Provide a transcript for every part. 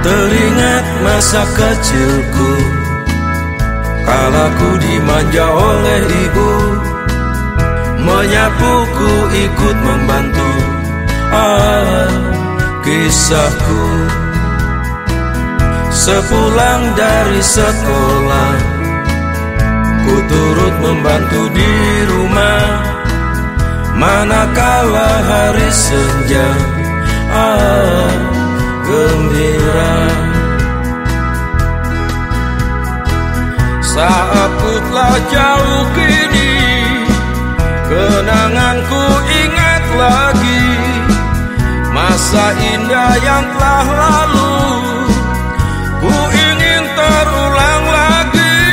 Teringat masa kecilku Kala ku dimanja oleh ibu. Menyapuku ikut membantu Ah, kisahku. Sepulang dari sekolah Ku turut membantu di rumah. Manakala hari senja Ah, gembira Saat ku telah jauh kini Kenanganku ingat lagi. Masa indah yang telah lalu Ku ingin terulang lagi.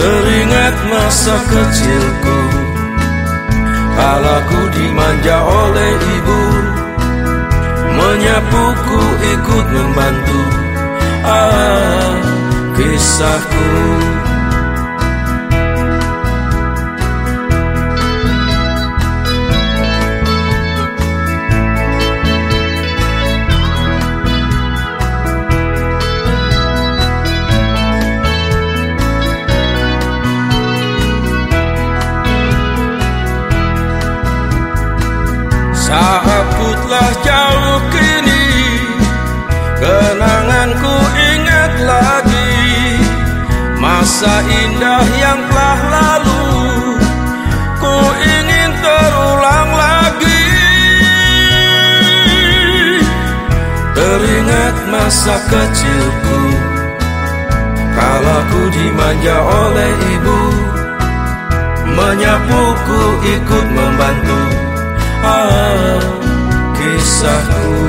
Teringat masa kecilku Kala ku dimanja oleh ibu. Menyapuku ikut membantu kisahku. Jauh kini Kenanganku ingat lagi Masa indah yang telah lalu Ku ingin terulang lagi. Teringat masa kecilku Kala ku dimanja oleh ibu. Menyapuku ikut membantu ah, kisahku